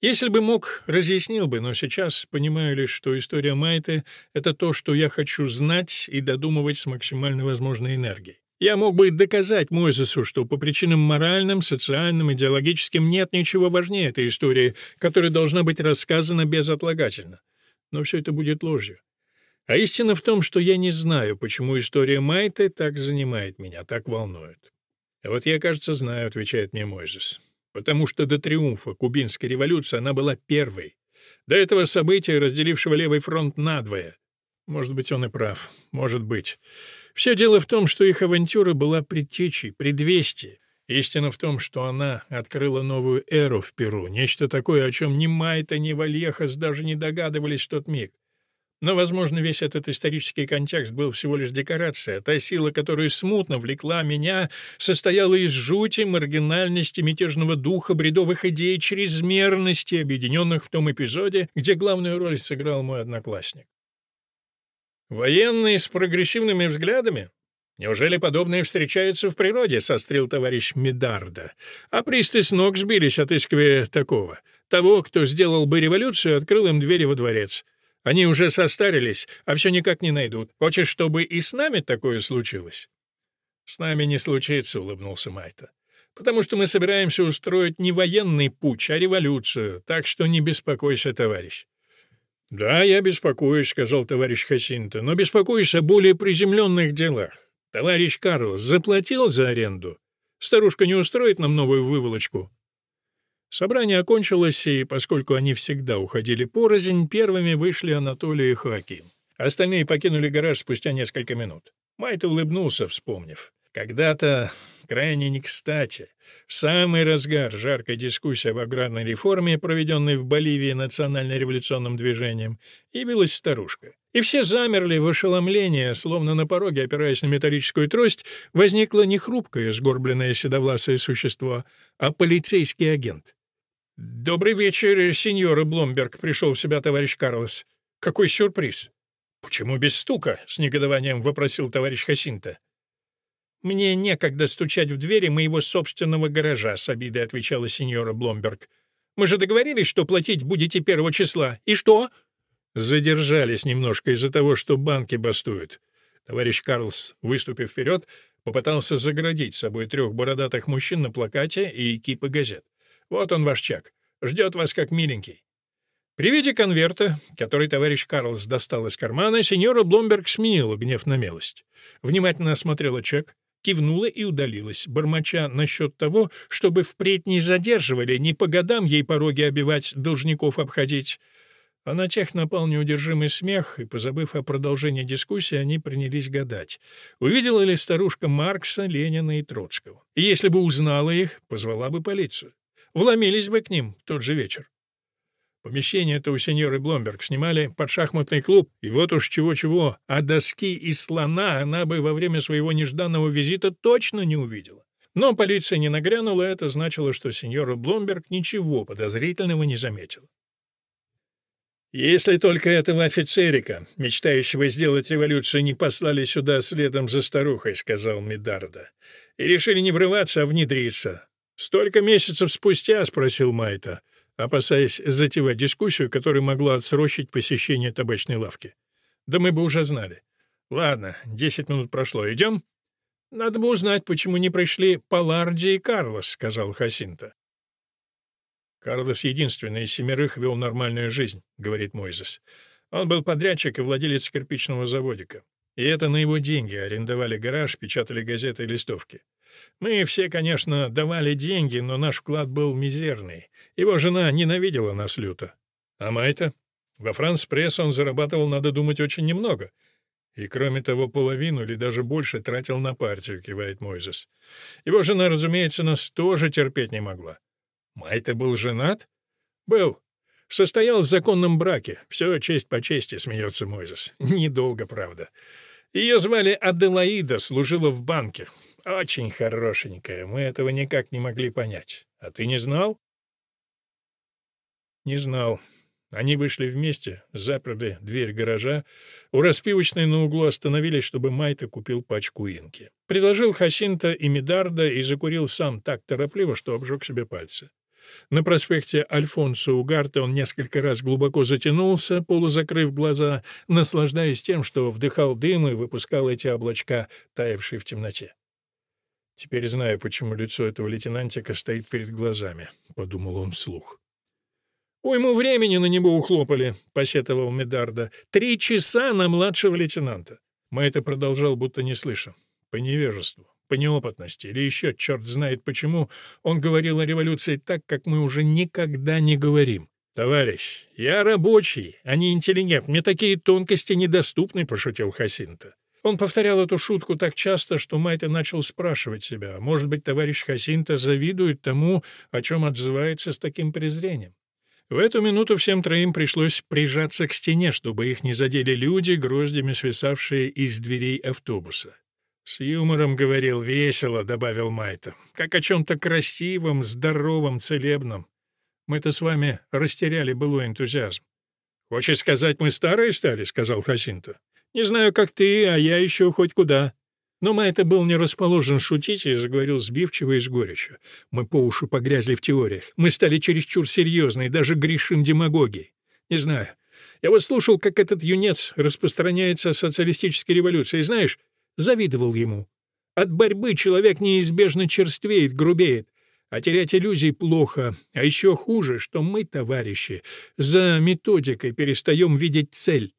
Если бы мог, разъяснил бы, но сейчас понимаю лишь, что история Майты — это то, что я хочу знать и додумывать с максимально возможной энергией. Я мог бы доказать Мойзесу, что по причинам моральным, социальным, идеологическим нет ничего важнее этой истории, которая должна быть рассказана безотлагательно. но все это будет ложью. А истина в том, что я не знаю, почему история Майты так занимает меня, так волнует. А вот я, кажется, знаю, отвечает мне Мойзес. Потому что до триумфа кубинской революции она была первой. До этого события, разделившего левый фронт надвое. Может быть, он и прав. Может быть. Все дело в том, что их авантюра была предтечей, предвестие. Истина в том, что она открыла новую эру в Перу, нечто такое, о чем ни Майта, ни Вальехас даже не догадывались в тот миг. Но, возможно, весь этот исторический контекст был всего лишь декорация. Та сила, которая смутно влекла меня, состояла из жути, маргинальности, мятежного духа, бредовых идей, чрезмерности, объединенных в том эпизоде, где главную роль сыграл мой одноклассник. «Военные с прогрессивными взглядами? Неужели подобное встречается в природе?» — сострил товарищ Медарда. «А присты с ног сбились, отыскивая такого. Того, кто сделал бы революцию, открыл им двери во дворец. Они уже состарились, а все никак не найдут. Хочешь, чтобы и с нами такое случилось?» «С нами не случится», — улыбнулся Майта. «Потому что мы собираемся устроить не военный путь, а революцию, так что не беспокойся, товарищ». «Да, я беспокоюсь», — сказал товарищ Хасинта, «но беспокоюсь о более приземленных делах. Товарищ Карлос заплатил за аренду? Старушка не устроит нам новую выволочку?» Собрание окончилось, и поскольку они всегда уходили порознь, первыми вышли Анатолий и Хоаким. Остальные покинули гараж спустя несколько минут. Майт улыбнулся, вспомнив. Когда-то, крайне не кстати, в самый разгар жаркой дискуссии об аграрной реформе, проведенной в Боливии национально-революционным движением, явилась старушка. И все замерли в ошеломлении, словно на пороге, опираясь на металлическую трость, возникло не хрупкое, сгорбленное седовласое существо, а полицейский агент. «Добрый вечер, сеньора Бломберг», — пришел в себя товарищ Карлос. «Какой сюрприз!» «Почему без стука?» — с негодованием вопросил товарищ Хасинта. «Мне некогда стучать в двери моего собственного гаража», — с обидой отвечала сеньора Бломберг. «Мы же договорились, что платить будете первого числа. И что?» Задержались немножко из-за того, что банки бастуют. Товарищ Карлс, выступив вперед, попытался заградить собой трех бородатых мужчин на плакате и кипы газет. Вот он ваш чек. Ждет вас как миленький». При виде конверта, который товарищ Карлс достал из кармана, сеньора Бломберг сменила гнев на милость. Внимательно осмотрела чек, кивнула и удалилась, бормоча насчет того, чтобы впредь не задерживали, не по годам ей пороги обивать, должников обходить. А на тех напал неудержимый смех, и, позабыв о продолжении дискуссии, они принялись гадать. Увидела ли старушка Маркса, Ленина и Троцкого? И если бы узнала их, позвала бы полицию вломились бы к ним в тот же вечер. Помещение-то у сеньоры Бломберг снимали под шахматный клуб, и вот уж чего-чего, а доски из слона она бы во время своего нежданного визита точно не увидела. Но полиция не нагрянула, это значило, что сеньора Бломберг ничего подозрительного не заметила. «Если только этого офицерика, мечтающего сделать революцию, не послали сюда следом за старухой», — сказал Медарда, — «и решили не врываться, а внедриться. «Столько месяцев спустя?» — спросил Майта, опасаясь затевать дискуссию, которая могла отсрочить посещение табачной лавки. «Да мы бы уже знали. Ладно, десять минут прошло. Идем?» «Надо бы узнать, почему не пришли Паларди и Карлос», — сказал Хасинта. «Карлос единственный из семерых вел нормальную жизнь», — говорит Мойзес. «Он был подрядчик и владелец кирпичного заводика. И это на его деньги арендовали гараж, печатали газеты и листовки. Мы все, конечно, давали деньги, но наш вклад был мизерный. Его жена ненавидела нас люто. А Майта? Во Франс-пресс он зарабатывал, надо думать, очень немного. И, кроме того, половину или даже больше тратил на партию, кивает Мойзес. Его жена, разумеется, нас тоже терпеть не могла. Майта был женат? Был. Состоял в законном браке. Все честь по чести, смеется Мойзес. Недолго, правда. Ее звали Аделаида, служила в банке. Очень хорошенькая. Мы этого никак не могли понять. А ты не знал? Не знал. Они вышли вместе, заперли дверь гаража. У распивочной на углу остановились, чтобы Майта купил пачку инки. Предложил Хасинта и Медарда и закурил сам так торопливо, что обжег себе пальцы. На проспекте Альфонсо Угарта он несколько раз глубоко затянулся, полузакрыв глаза, наслаждаясь тем, что вдыхал дым и выпускал эти облачка, таявшие в темноте. «Теперь знаю, почему лицо этого лейтенантика стоит перед глазами», — подумал он вслух. «Уйму времени на него ухлопали», — посетовал Медарда. «Три часа на младшего лейтенанта». Мэтт продолжал, будто не слыша. По невежеству, по неопытности или еще черт знает почему, он говорил о революции так, как мы уже никогда не говорим. «Товарищ, я рабочий, а не интеллигент. Мне такие тонкости недоступны», — пошутил Хасинта. Он повторял эту шутку так часто, что Майта начал спрашивать себя, может быть, товарищ Хасинта завидует тому, о чем отзывается с таким презрением. В эту минуту всем троим пришлось прижаться к стене, чтобы их не задели люди, гроздями свисавшие из дверей автобуса. «С юмором говорил, весело», — добавил Майта. «Как о чем-то красивом, здоровом, целебном. Мы-то с вами растеряли былой энтузиазм». «Хочешь сказать, мы старые стали?» — сказал Хасинто. «Не знаю, как ты, а я еще хоть куда». Но Майта был не расположен шутить и заговорил сбивчиво и с горечью. «Мы по уши погрязли в теориях. Мы стали чересчур серьезны и даже грешим демагогией. Не знаю. Я вот слушал, как этот юнец распространяется о социалистической революции, и, знаешь, завидовал ему. От борьбы человек неизбежно черствеет, грубеет. А терять иллюзий плохо. А еще хуже, что мы, товарищи, за методикой перестаем видеть цель.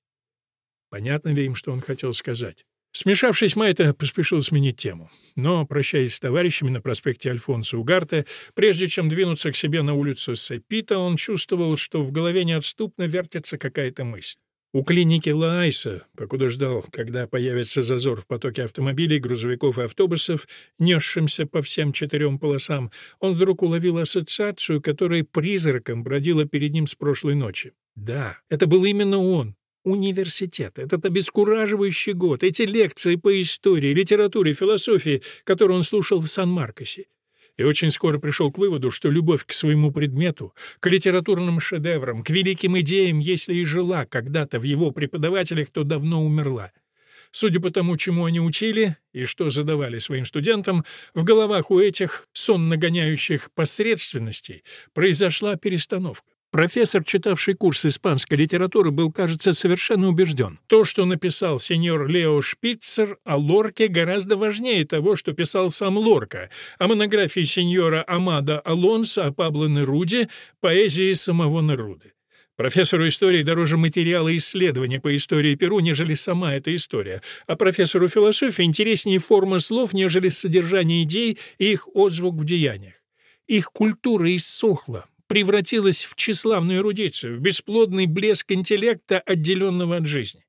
Понятно ли им, что он хотел сказать? Смешавшись, Майта поспешил сменить тему. Но, прощаясь с товарищами на проспекте Альфонсо Угарте, прежде чем двинуться к себе на улицу Сепита, он чувствовал, что в голове неотступно вертится какая-то мысль. У клиники Лаайса, покуда ждал, когда появится зазор в потоке автомобилей, грузовиков и автобусов, несшимся по всем четырем полосам, он вдруг уловил ассоциацию, которая призраком бродила перед ним с прошлой ночи. Да, это был именно он, университет, этот обескураживающий год, эти лекции по истории, литературе, философии, которые он слушал в Сан-Маркосе. И очень скоро пришел к выводу, что любовь к своему предмету, к литературным шедеврам, к великим идеям, если и жила когда-то в его преподавателях, то давно умерла. Судя по тому, чему они учили и что задавали своим студентам, в головах у этих сонно гоняющих посредственностей произошла перестановка. Профессор, читавший курс испанской литературы, был, кажется, совершенно убежден. То, что написал сеньор Лео Шпицер о Лорке, гораздо важнее того, что писал сам Лорка, о монографии сеньора Амада Алонса о Пабло Неруде, поэзии самого Неруды. Профессору истории дороже материала исследования по истории Перу, нежели сама эта история, а профессору философии интереснее форма слов, нежели содержание идей и их отзвук в деяниях. Их культура иссохла, превратилась в тщеславную эрудицию, в бесплодный блеск интеллекта, отделенного от жизни.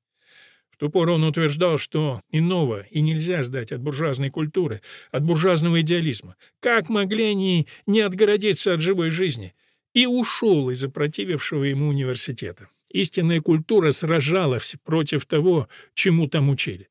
В ту пору он утверждал, что иного и нельзя ждать от буржуазной культуры, от буржуазного идеализма. Как могли они не отгородиться от живой жизни? И ушел из опротивившего ему университета. Истинная культура сражалась против того, чему там учили.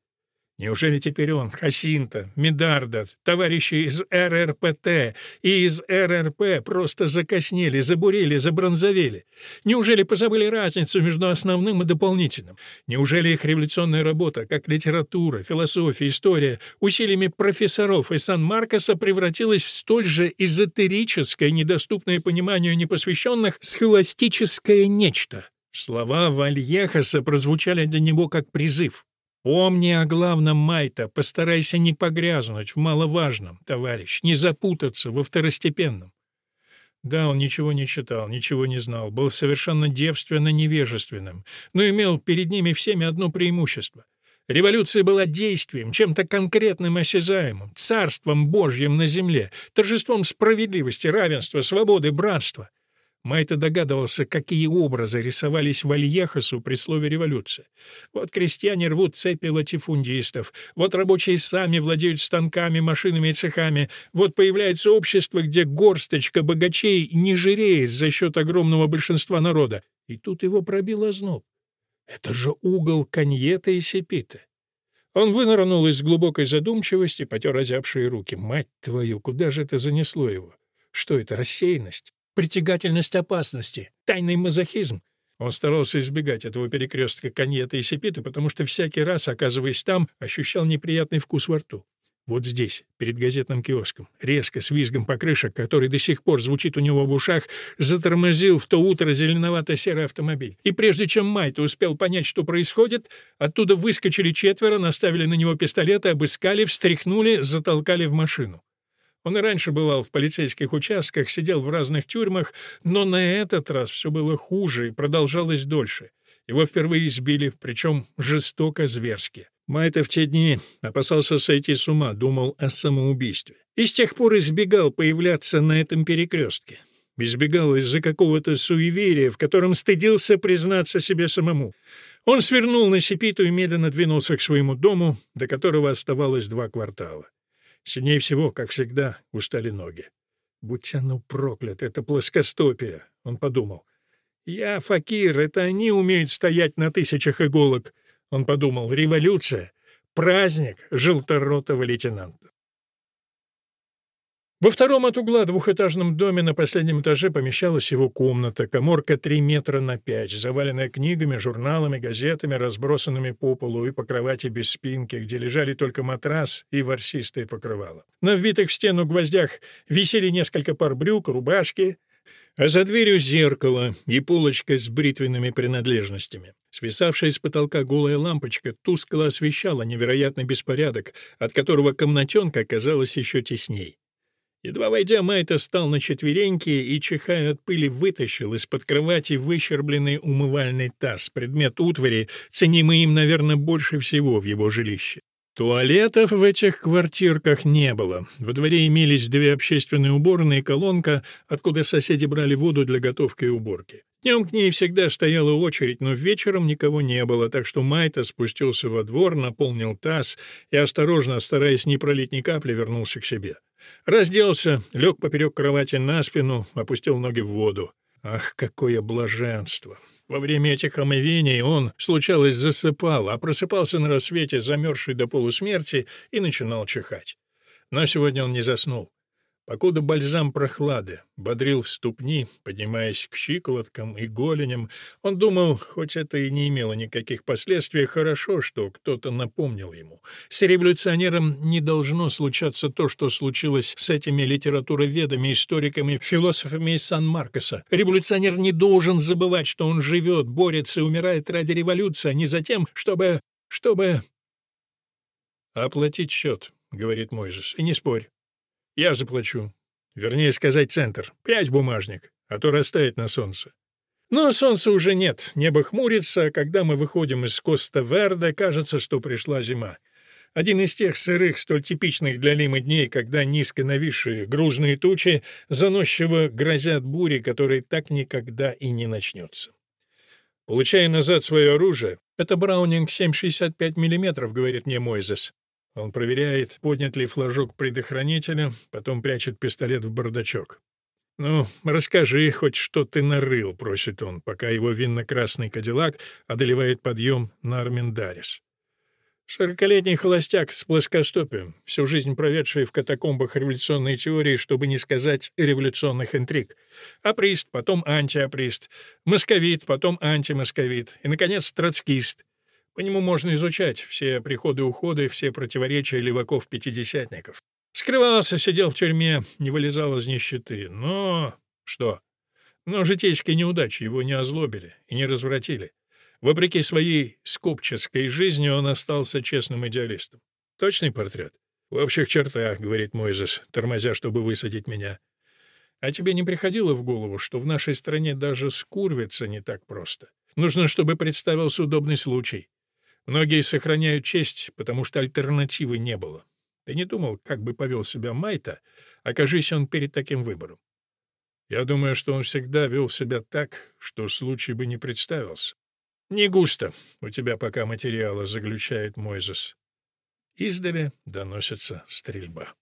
Неужели теперь он, Хасинта, Медарда, товарищи из РРПТ и из РРП просто закоснели, забурели, забронзовели? Неужели позабыли разницу между основным и дополнительным? Неужели их революционная работа, как литература, философия, история, усилиями профессоров из Сан-Маркоса превратилась в столь же эзотерическое, недоступное пониманию непосвященных, схоластическое нечто? Слова Вальехаса прозвучали для него как призыв. Помни о главном, Майта, постарайся не погрязнуть в маловажном, товарищ, не запутаться во второстепенном. Да, он ничего не читал, ничего не знал, был совершенно девственно невежественным, но имел перед ними всеми одно преимущество. Революция была действием, чем-то конкретным осязаемым, царством Божьим на земле, торжеством справедливости, равенства, свободы, братства. Майта догадывался, какие образы рисовались Вальехасу при слове «революция». Вот крестьяне рвут цепи латифундистов, вот рабочие сами владеют станками, машинами и цехами, вот появляется общество, где горсточка богачей не жиреет за счет огромного большинства народа. И тут его пробил озноб. Это же угол Каньета и Сепита. Он вынырнул из глубокой задумчивости, потер озябшие руки. Мать твою, куда же это занесло его? Что это, рассеянность? Притягательность опасности, тайный мазохизм. Он старался избегать этого перекрестка коньета и сепита, потому что всякий раз, оказываясь там, ощущал неприятный вкус во рту. Вот здесь, перед газетным киоском, резко, с визгом покрышек, который до сих пор звучит у него в ушах, затормозил в то утро зеленовато-серый автомобиль. И прежде чем Майт успел понять, что происходит, оттуда выскочили четверо, наставили на него пистолеты, обыскали, встряхнули, затолкали в машину. Он и раньше бывал в полицейских участках, сидел в разных тюрьмах, но на этот раз все было хуже и продолжалось дольше. Его впервые избили, причем жестоко, зверски. Майта в те дни опасался сойти с ума, думал о самоубийстве. И с тех пор избегал появляться на этом перекрестке. Избегал из-за какого-то суеверия, в котором стыдился признаться себе самому. Он свернул на Сепиту и медленно двинулся к своему дому, до которого оставалось два квартала. Сильнее всего, как всегда, устали ноги. «Будь оно проклят, это плоскостопие», — он подумал. «Я факир, это они умеют стоять на тысячах иголок». Он подумал, революция — праздник желторотого лейтенанта. Во втором от угла двухэтажном доме на последнем этаже помещалась его комната, коморка 3 метра на 5, заваленная книгами, журналами, газетами, разбросанными по полу и по кровати без спинки, где лежали только матрас и ворсистое покрывало. На вбитых в стену гвоздях висели несколько пар брюк, рубашки, а за дверью зеркало и полочка с бритвенными принадлежностями. Свисавшая с потолка голая лампочка тускло освещала невероятный беспорядок, от которого комнатенка оказалась еще тесней. Едва войдя, Майта стал на четвереньки и, чихая от пыли, вытащил из-под кровати выщербленный умывальный таз, предмет утвари, ценимый им, наверное, больше всего в его жилище. Туалетов в этих квартирках не было. Во дворе имелись две общественные уборные и колонка, откуда соседи брали воду для готовки и уборки. Днем к ней всегда стояла очередь, но вечером никого не было, так что Майта спустился во двор, наполнил таз и, осторожно, стараясь не пролить ни капли, вернулся к себе. Разделся, лег поперек кровати на спину, опустил ноги в воду. Ах, какое блаженство! Во время этих омовений он, случалось, засыпал, а просыпался на рассвете, замерзший до полусмерти, и начинал чихать. Но сегодня он не заснул. Покуда бальзам прохлады бодрил ступни, поднимаясь к щиколоткам и голеням, он думал, хоть это и не имело никаких последствий, хорошо, что кто-то напомнил ему. С революционером не должно случаться то, что случилось с этими литературоведами, историками, философами из Сан-Маркоса. Революционер не должен забывать, что он живет, борется и умирает ради революции, а не за тем, чтобы... чтобы... «Оплатить счет», — говорит Мойзес, — «и не спорь». Я заплачу. Вернее сказать, центр. Пять бумажник, а то растает на солнце. Но солнца уже нет, небо хмурится, а когда мы выходим из Коста-Верде, кажется, что пришла зима. Один из тех сырых, столь типичных для Лимы дней, когда низко нависшие грузные тучи заносчиво грозят бури, которой так никогда и не начнется. Получая назад свое оружие, это Браунинг 7,65 мм, говорит мне Мойзес. Он проверяет, поднят ли флажок предохранителя, потом прячет пистолет в бардачок. «Ну, расскажи хоть, что ты нарыл», — просит он, пока его винно-красный кадиллак одолевает подъем на Арминдарис. Сорокалетний холостяк с плоскостопием, всю жизнь проведший в катакомбах революционной теории, чтобы не сказать революционных интриг. Априст, потом антиаприст, московит, потом антимосковит и, наконец, троцкист. По нему можно изучать все приходы-уходы, все противоречия леваков-пятидесятников. Скрывался, сидел в тюрьме, не вылезал из нищеты. Но... что? Но житейские неудачи его не озлобили и не развратили. Вопреки своей скопческой жизни он остался честным идеалистом. Точный портрет? В общих чертах, — говорит Мойзес, тормозя, чтобы высадить меня. А тебе не приходило в голову, что в нашей стране даже скурвиться не так просто? Нужно, чтобы представился удобный случай. Многие сохраняют честь, потому что альтернативы не было. Ты не думал, как бы повел себя Майта, окажись он перед таким выбором? Я думаю, что он всегда вел себя так, что случай бы не представился. Не густо у тебя пока материала, заключает Мойзес. Издали доносится стрельба.